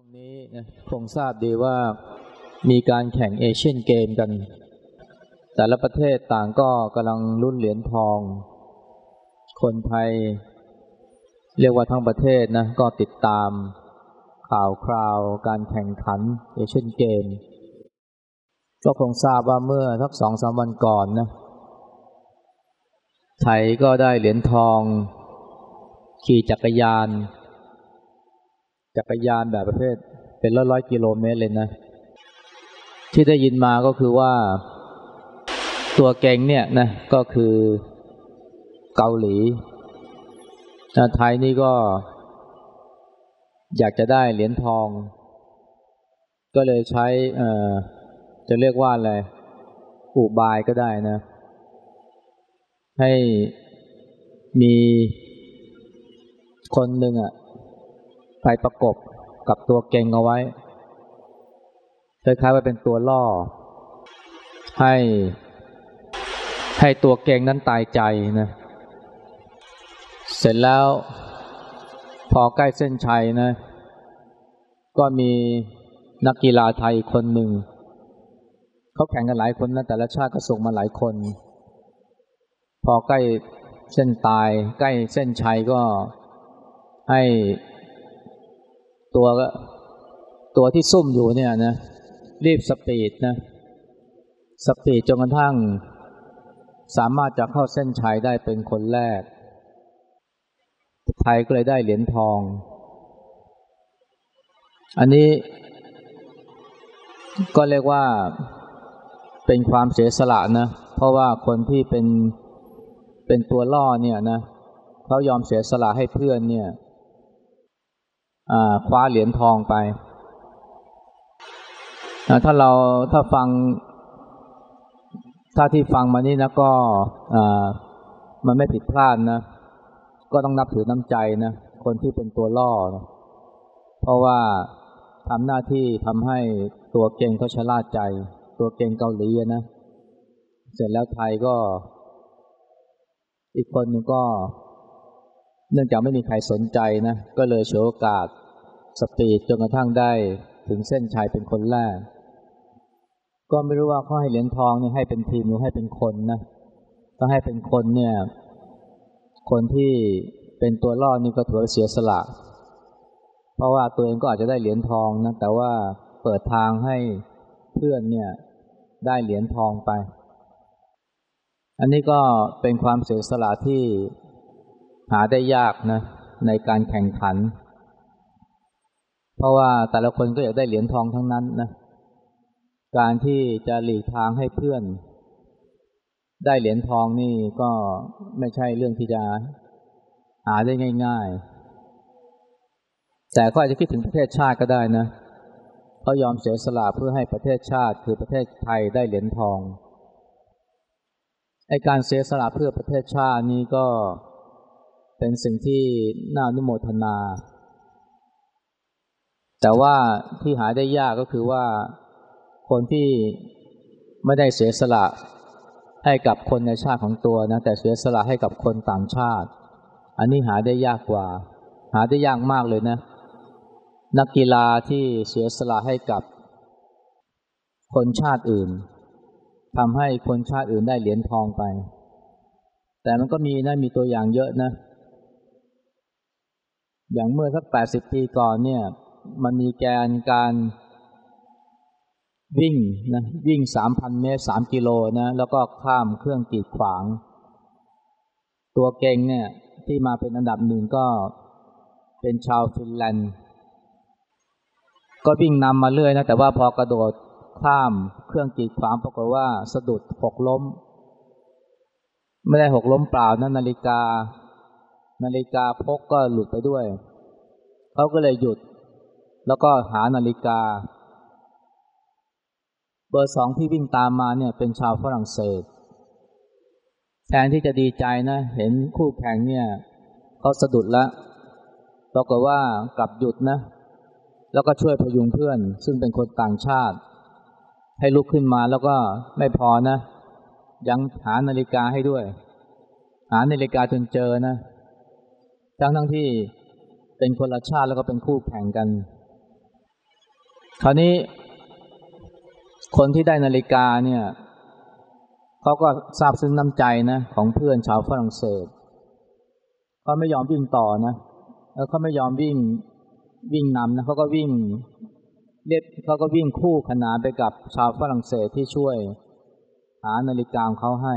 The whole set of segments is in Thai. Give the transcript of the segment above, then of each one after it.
วงนี้นะคงทราบดีว่ามีการแข่งเอเชียนเกมกัน แต่ละประเทศต่างก็กำลังรุ่นเหรียญทอง คนไทย เรียกว่าทั้งประเทศนะก็ติดตามข่าวคราวการแข่งขันเอเชียนเกม ก็คงทราบว่าเมื่อสักสองสามวันก่อนนะไทยก็ได้เหรียญทอง ขี่จักรยาน จักรยานแบบประเภท เป็นร้อยร้อยกิโลเมตรเลยนะ ที่ได้ยินมาก็คือว่าตัวเก่งเนี่ยนะก็คือเกาหลีไทยนี่ก็ อยากจะได้เหรียญทอง ก็เลยใช้เอ่อจะเรียกว่าอะไรอุบายก็ได้นะ ให้มีคนหนึ่งอะ ไปประกบกับตัวเก่งเอาไว้คล้ายๆว่าเป็นตัวล่อ ให้ให้ตัวเก่งนั้นตายใจนะ เสร็จแล้ว พอใกล้เส้นชัยนะ ก็มีนักกีฬาไทยคนหนึ่ง เขาแข่งกันหลายคนนะ แต่ละชาติก็ส่งมาหลายคน พอใกล้เส้นตาย ใกล้เส้นชัยก็ให้ ตัวตัวที่ซุ่มอยู่เนี่ยนะรีบสปีดนะสปีดจนกระทั่ง สามารถจะเข้าเส้นชัยได้เป็นคนแรก ไทยก็เลยได้เหรียญทอง อันนี้ ก็เรียกว่าเป็นความเสียสละนะ เพราะว่าคนที่เป็นเป็นตัวล่อเนี่ยนะเขายอมเสียสละให้เพื่อนเนี่ย คว้าเหรียญทองไป ถ้าเราถ้าฟัง ถ้าที่ฟังมานี่นะก็มันไม่ผิดพลาดนะ ก็ต้องนับถือน้ำใจนะ คนที่เป็นตัวล่อนะเพราะว่าทำหน้าที่ทำให้ตัวเก่งเขาชะล่าใจ ตัวเก่งเกาหลีนะ เสร็จแล้วไทยก็ อีกคนหนึ่งก็ เนื่องจากไม่มีใครสนใจนะ ก็เลยโชว์โอกาสสปีดจนกระทั่งได้ถึงเส้นชัยเป็นคนแรก ก็ไม่รู้ว่าเขาให้เหรียญทองเนี่ยให้เป็นทีมหรือให้เป็นคนนะถ้าให้เป็นคนเนี่ย คนที่เป็นตัวล่อนี่ก็ถือว่าเสียสละ เพราะว่าตัวเองก็อาจจะได้เหรียญทองนะ แต่ว่าเปิดทางให้เพื่อนเนี่ยได้เหรียญทองไป อันนี้ก็เป็นความเสียสละที่ หาได้ยากนะในการแข่งขัน เพราะว่าแต่ละคนก็อยากได้เหรียญทองทั้งนั้นนะการที่จะหลีกทางให้เพื่อน ได้เหรียญทองนี่ก็ไม่ใช่เรื่องที่จะหาได้ง่าย ๆ แต่ก็อาจจะคิดถึงประเทศชาติก็ได้นะเขายอมเสียสละเพื่อให้ประเทศชาติ คือประเทศไทยได้เหรียญทองไอการเสียสละเพื่อประเทศชาตินี้ก็ เป็นสิ่งที่น่านุโมทนา แต่ว่าที่หาได้ยากก็คือว่าคนที่ไม่ได้เสียสละให้กับคนในชาติของตัวนะแต่เสียสละให้กับคนต่างชาติ อันนี้หาได้ยากกว่า หาได้ยากมากเลยนะ นักกีฬาที่เสียสละให้กับคนชาติอื่นทำให้คนชาติอื่นได้เหรียญทองไป แต่มันก็มีนะมีตัวอย่างเยอะนะ อย่างเมื่อสักแปดสิบปีก่อนเนี่ย มันมีแกนการวิ่งนะวิ่งสามพันเมตรสามกิโลนะแล้วก็ข้ามเครื่องกีดขวาง ตัวเก่งเนี่ยที่มาเป็นอันดับหนึ่งก็เป็นชาวฟินแลนด์ ก็วิ่งนำมาเรื่อยนะแต่ว่าพอกระโดดข้ามเครื่องกีดขวางปรากฏว่าสะดุดหกล้ม ไม่ได้หกล้มเปล่านะนาฬิกา นาฬิกาพกก็หลุดไปด้วย เขาก็เลยหยุด แล้วก็หานาฬิกา เบอร์สองที่วิ่งตามมาเนี่ยเป็นชาวฝรั่งเศส แทนที่จะดีใจนะ เห็นคู่แข่งเนี่ยเขาสะดุดแล้วปรากฏว่ากลับหยุดนะ แล้วก็ช่วยพยุงเพื่อน ซึ่งเป็นคนต่างชาติ ให้ลุกขึ้นมาแล้วก็ไม่พอนะ ยังหานาฬิกาให้ด้วย หานาฬิกาจนเจอนะ ทั้งทั้งที่เป็นคนละชาติแล้วก็เป็นคู่แข่งกัน คราวนี้คนที่ได้นาฬิกาเนี่ยเขาก็ทราบซึ้งน้ำใจนะของเพื่อนชาวฝรั่งเศสเขาไม่ยอมวิ่งต่อนะแล้วเขาไม่ยอมวิ่งวิ่งนำนะเขาก็วิ่งเรียบเขาก็วิ่งคู่ขนานไปกับชาวฝรั่งเศสที่ช่วย หานาฬิกาของเขาให้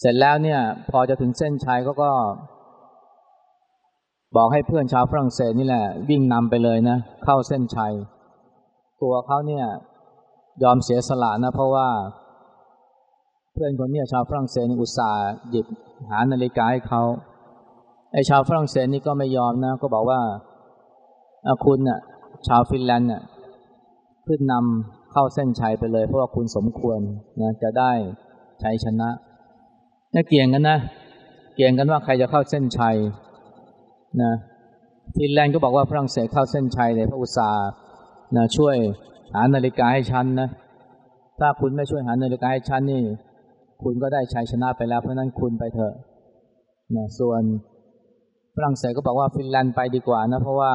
เสร็จแล้วเนี่ย พอจะถึงเส้นชัยเขาก็ บอกให้เพื่อนชาวฝรั่งเศสนี่แหละ วิ่งนำไปเลยนะ เข้าเส้นชัย ตัวเขาเนี่ยยอมเสียสละนะ เพราะว่า เพื่อนคนนี้ชาวฝรั่งเศสอุตส่าห์หยิบหานาฬิกาให้เขาไอชาวฝรั่งเศสนี่ก็ไม่ยอมนะ ก็บอกว่าคุณน่ะ ชาวฟินแลนด์น่ะขึ้นนำเข้าเส้นชัยไปเลย เพราะว่าคุณสมควรนะจะได้ชัยชนะนี่เกี่ยงกันนะ เกี่ยงกันว่าใครจะเข้าเส้นชัย นะฟินแลนด์ก็บอกว่าฝรั่งเศสเข้าเส้นชัยเลยพระอุตสาห์นะช่วยหานาฬิกาให้ฉันนะถ้าคุณไม่ช่วยหานาฬิกาให้ฉันนี่ คุณก็ได้ชัยชนะไปแล้วเพราะนั้นคุณไปเถอะนะส่วนฝรั่งเศสก็บอกว่าฟินแลนด์ไปดีกว่านะเพราะว่า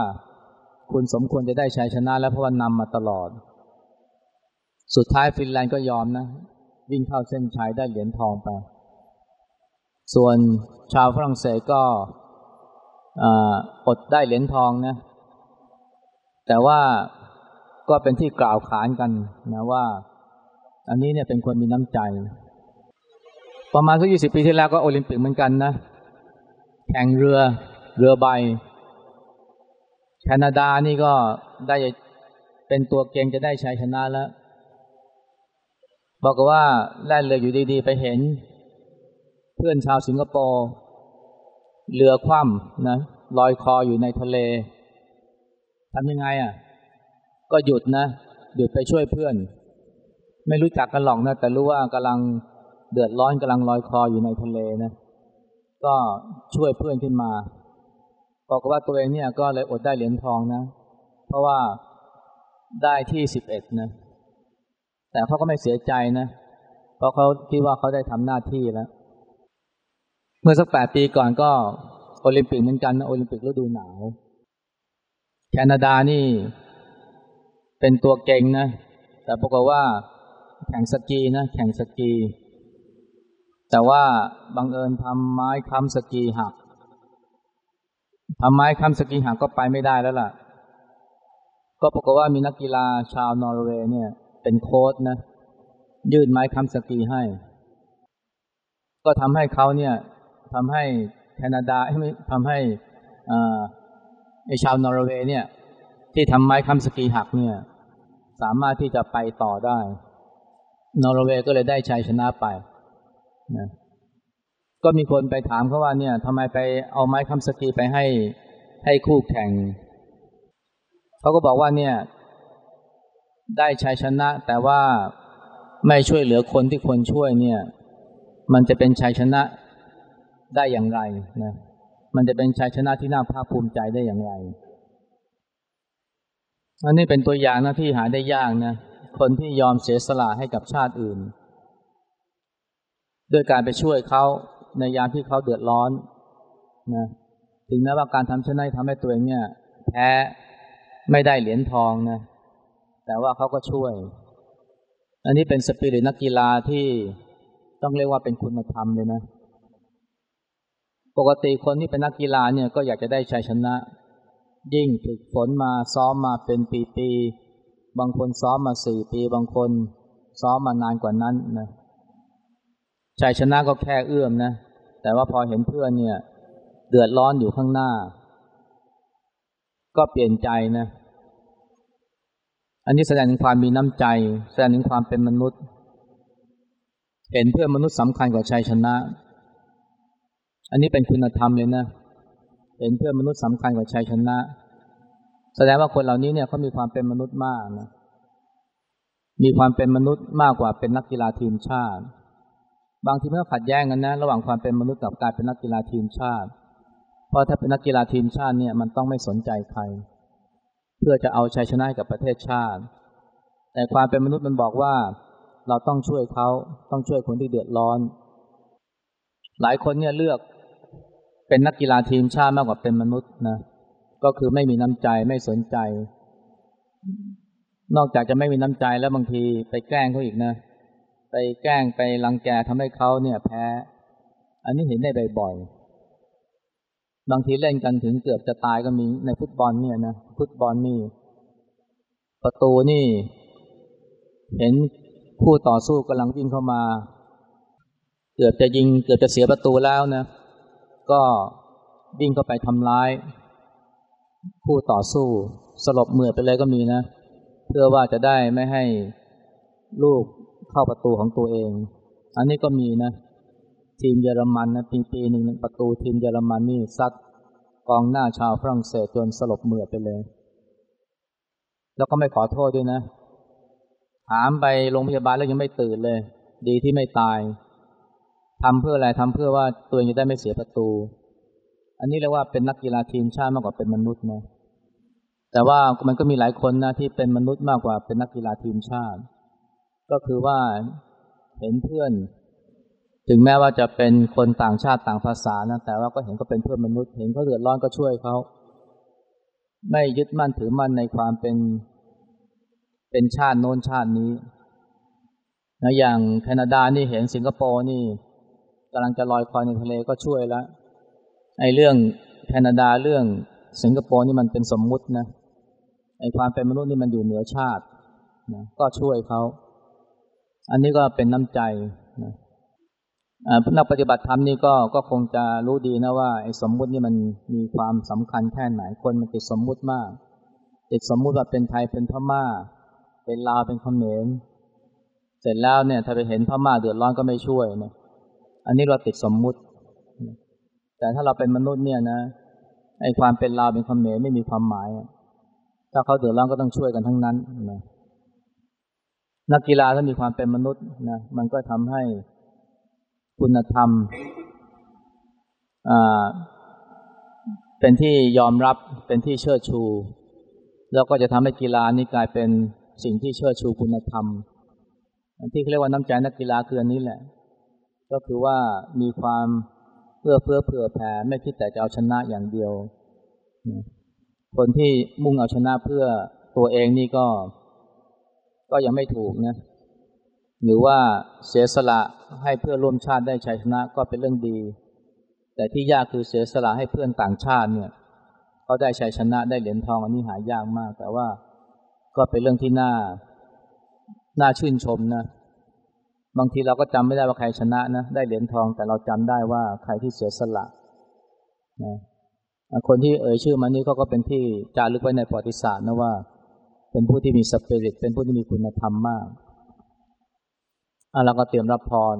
คุณสมควรจะได้ชัยชนะแล้วเพราะว่านำมาตลอด สุดท้ายฟินแลนด์ก็ยอมนะ วิ่งเข้าเส้นชัยได้เหรียญทองไป ส่วนชาวฝรั่งเศสก็ อดได้เหรียญทองนะ แต่ว่าก็เป็นที่กล่าวขานกันนะว่า อันนี้เนี่ยเป็นคนมีน้ำใจ ประมาณสักยี่สิบปีที่แล้วก็โอลิมปิกเหมือนกันนะแข่งเรือเรือใบ แคนาดานี่ก็ได้เป็นตัวเก่งจะได้ชัยชนะแล้ว บอกว่าแล่นเรืออยู่ดีๆ ไปเห็น เพื่อนชาวสิงคโปร์ เรือคว่ำนะลอยคออยู่ในทะเลทำยังไงอะ ก็หยุดนะหยุดไปช่วยเพื่อน ไม่รู้จักกันหรอกนะ แต่รู้ว่ากำลังเดือดร้อนกำลังลอยคออยู่ในทะเลนะก็ช่วยเพื่อนขึ้นมาบอกว่าตัวเองเนี่ยก็เลยอดได้เหรียญทองนะ เพราะว่าได้ที่สิบเอ็ดนะ แต่เขาก็ไม่เสียใจนะ เพราะเขาคิดว่าเขาได้ทำหน้าที่แล้ว เมื่อสักแปดปีก่อนก็โอลิมปิกเหมือนกันนะโอลิมปิกฤดูหนาว แคนาดานี่เป็นตัวเก่งนะ แต่ปรากฏว่าแข่งสกีนะแข่งสกี แต่ว่าบังเอิญทำไม้ค้ำสกีหักทำไม้ค้ำสกีหักก็ไปไม่ได้แล้วล่ะ ก็ปรากฏว่ามีนักกีฬาชาวนอร์เวย์เนี่ย เป็นโค้ชนะ ยื่นไม้ค้ำสกีให้ ก็ทำให้เขาเนี่ย ทำให้แคนาดาทำให้ไอ้ชาวนอร์เวย์เนี่ย ที่ทำไม้ค้ำสกีหักเนี่ย สามารถที่จะไปต่อได้ นอร์เวย์ก็เลยได้ชัยชนะไปนะก็มีคนไปถามเขาว่าเนี่ยทำไมไปเอาไม้ค้ำสกีไปให้ให้คู่แข่ง เขาก็บอกว่าเนี่ย ได้ชัยชนะ แต่ว่าไม่ช่วยเหลือคนที่ควรช่วยเนี่ย มันจะเป็นชัยชนะ ได้อย่างไรนะมันจะเป็นชัยชนะที่น่าภาคภูมิใจได้อย่างไรอันนี้เป็นตัวอย่างนะที่หาได้ยากนะคนที่ยอมเสียสละให้กับชาติอื่น ด้วยการไปช่วยเขาในยามที่เขาเดือดร้อนนะถึงแม้ว่าการทำเช่นนั้นทำให้ตัวเองเนี่ยแพ้ไม่ได้เหรียญทองนะแต่ว่าเขาก็ช่วย อันนี้เป็นสปิริตนักกีฬาที่ต้องเรียกว่าเป็นคุณธรรมเลยนะ ปกติคนที่เป็นนักกีฬาเนี่ยก็อยากจะได้ชัยชนะ ยิ่งฝึกฝนมาซ้อมมาเป็นปีๆบางคนซ้อมมาสี่ปีบางคนซ้อมมานานกว่านั้นนะชัยชนะก็แค่เอื้อมนะ แต่ว่าพอเห็นเพื่อนเนี่ย เดือดร้อนอยู่ข้างหน้า ก็เปลี่ยนใจนะ อันนี้แสดงถึงความมีน้ำใจ แสดงถึงความเป็นมนุษย์ เห็นเพื่อนมนุษย์สำคัญกว่าชัยชนะ อันนี้เป็นคุณธรรมเลยนะเห็นเพื่อนมนุษย์สำคัญกว่าชัยชนะ แสดงว่าคนเหล่านี้เนี่ยเขามีความเป็นมนุษย์มากนะมีความเป็นมนุษย์มากกว่าเป็นนักกีฬาทีมชาติ บางทีมันก็ขัดแย้งกันนะ ระหว่างความเป็นมนุษย์กับการเป็นนักกีฬาทีมชาติ เพราะถ้าเป็นนักกีฬาทีมชาติเนี่ยมันต้องไม่สนใจใคร เพื่อจะเอาชัยชนะกับประเทศชาติ แต่ความเป็นมนุษย์มันบอกว่าเราต้องช่วยเขาต้องช่วยคนที่เดือดร้อน หลายคนเนี่ยเลือก เป็นนักกีฬาทีมชาติมากกว่าเป็นมนุษย์นะ ก็คือไม่มีน้ำใจไม่สนใจ นอกจากจะไม่มีน้ำใจแล้วบางทีไปแกล้งเขาอีกนะ ไปแกล้งไปรังแกทำให้เขาเนี่ย แพ้ อันนี้เห็นได้บ่อยๆ บางทีเล่นกันถึงเกือบจะตายก็มีในฟุตบอลเนี่ยนะ ฟุตบอลนี่ ประตูนี่ เห็นคู่ต่อสู้กำลังวิ่งเข้ามา เกือบจะยิง เกือบจะเสียประตูแล้วนะ ก็วิ่งเข้าไปทำร้ายคู่ต่อสู้สลบเหมือดไปเลยก็มีนะ เพื่อว่าจะได้ไม่ให้ลูกเข้าประตูของตัวเอง อันนี้ก็มีนะ ทีมเยอรมันนะปีปีหนึ่งประตูทีมเยอรมันนี่ซัดกองหน้าชาวฝรั่งเศสจนสลบเหมือดไปเลย แล้วก็ไม่ขอโทษด้วยนะหามไปโรงพยาบาลแล้วยังไม่ตื่นเลย ดีที่ไม่ตาย ทำเพื่ออะไรทำเพื่อว่าตัวเองจะได้ไม่เสียประตู อันนี้เรียกว่าเป็นนักกีฬาทีมชาติมากกว่าเป็นมนุษย์นะแต่ว่ามันก็มีหลายคนนะที่เป็นมนุษย์มากกว่าเป็นนักกีฬาทีมชาติ ก็คือว่าเห็นเพื่อน ถึงแม้ว่าจะเป็นคนต่างชาติต่างภาษานะแต่ว่าก็เห็นก็เป็นเพื่อนมนุษย์เห็นเขาเดือดร้อนก็ช่วยเขาไม่ยึดมั่นถือมั่นในความเป็นเป็นชาติโน้นชาตินี้นะอย่างแคนาดานี่เห็นสิงคโปร์นี่ กำลังจะลอยคอในทะเลก็ช่วยแล้วไอ้เรื่องแคนาดาเรื่องสิงคโปร์นี่มันเป็นสมมุตินะไอ้ความเป็นมนุษย์นี่มันอยู่เหนือชาตินะก็ช่วยเขา อันนี้ก็เป็นน้ำใจนะนักปฏิบัติธรรมนี่ก็ก็คงจะรู้ดีนะว่าไอ้สมมุตินี่มันมีความสำคัญแค่ไหนคนมันติดสมมุติมาก ติดสมมุติว่าเป็นไทยเป็นพม่า เป็นลาวเป็นเขมรเสร็จแล้วเนี่ยถ้าไปเห็นพม่าเดือดร้อนก็ไม่ช่วยนะ อันนี้เราติดสมมุติ แต่ถ้าเราเป็นมนุษย์เนี่ยนะไอ้ความเป็นลาเป็นเขมรไม่มีความหมาย ถ้าเขาเดือดร้อนก็ต้องช่วยกันทั้งนั้นนะนักกีฬาถ้ามีความเป็นมนุษย์นะมันก็ทำให้คุณธรรมเป็นที่ยอมรับเป็นที่เชิดชู แล้วก็จะทำให้กีฬานี้กลายเป็นสิ่งที่เชิดชูคุณธรรมที่เรียกว่าน้ำใจนักกีฬาคืออันนี้แหละ ก็คือว่ามีความเพื่อเพื่อเผื่อแผ่ไม่คิดแต่จะเอาชนะอย่างเดียว คนที่มุ่งเอาชนะเพื่อตัวเองนี่ก็ ก็ยังไม่ถูกนะหรือว่าเสียสละให้เพื่อร่วมชาติได้ชัยชนะก็เป็นเรื่องดี แต่ที่ยากคือเสียสละให้เพื่อนต่างชาติเนี่ยเขาได้ชัยชนะได้เหรียญทองอันนี้หายากมาก แต่ว่าก็เป็นเรื่องที่น่าน่าชื่นชมนะ บางทีเราก็จำไม่ได้ว่าใครชนะนะได้เหรียญทองแต่เราจำได้ว่าใครที่เสียสละนะคนที่เอ่ยชื่อมานี้เขาก็เป็นที่จารึกไว้ในประวัติศาสตร์นะว่า เป็นผู้ที่มีสปิริตเป็นผู้ที่มีคุณธรรมมากอะเราก็เตรียมรับพร